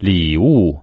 礼物。